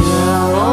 Now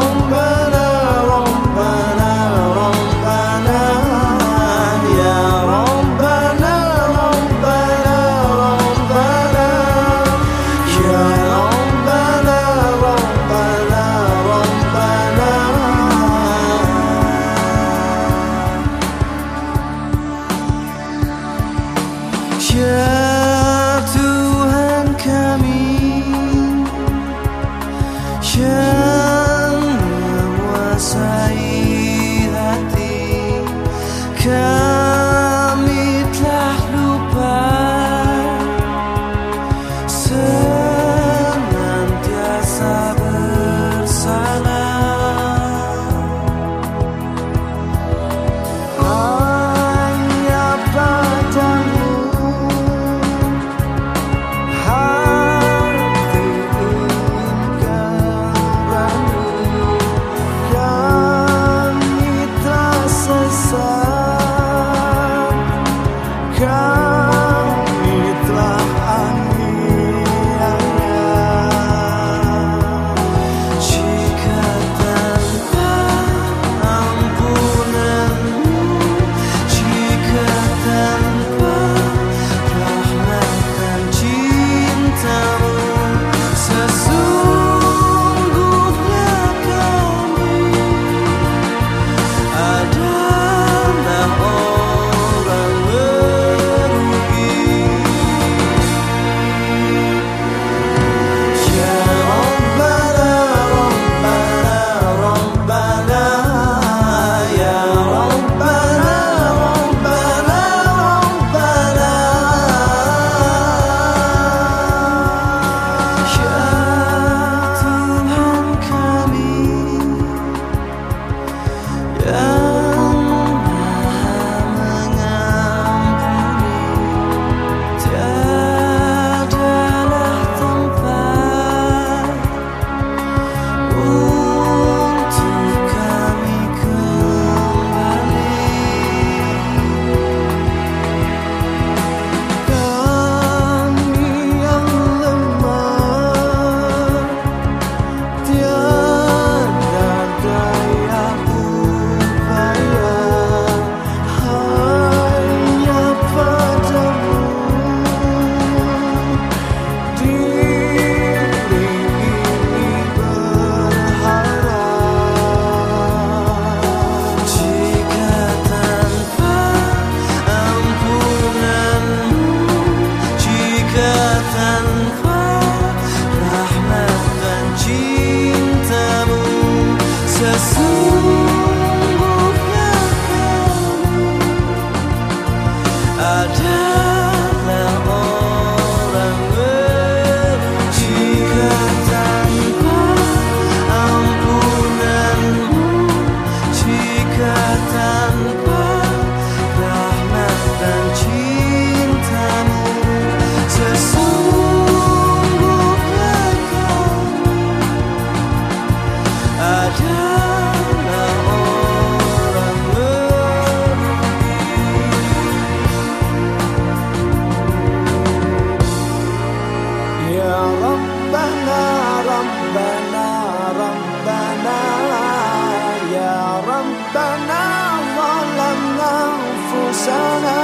ربنا ربنا يا ربنا ظلمنا أنفسنا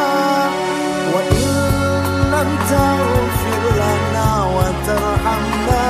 وإن لم تغفر لنا وترحمنا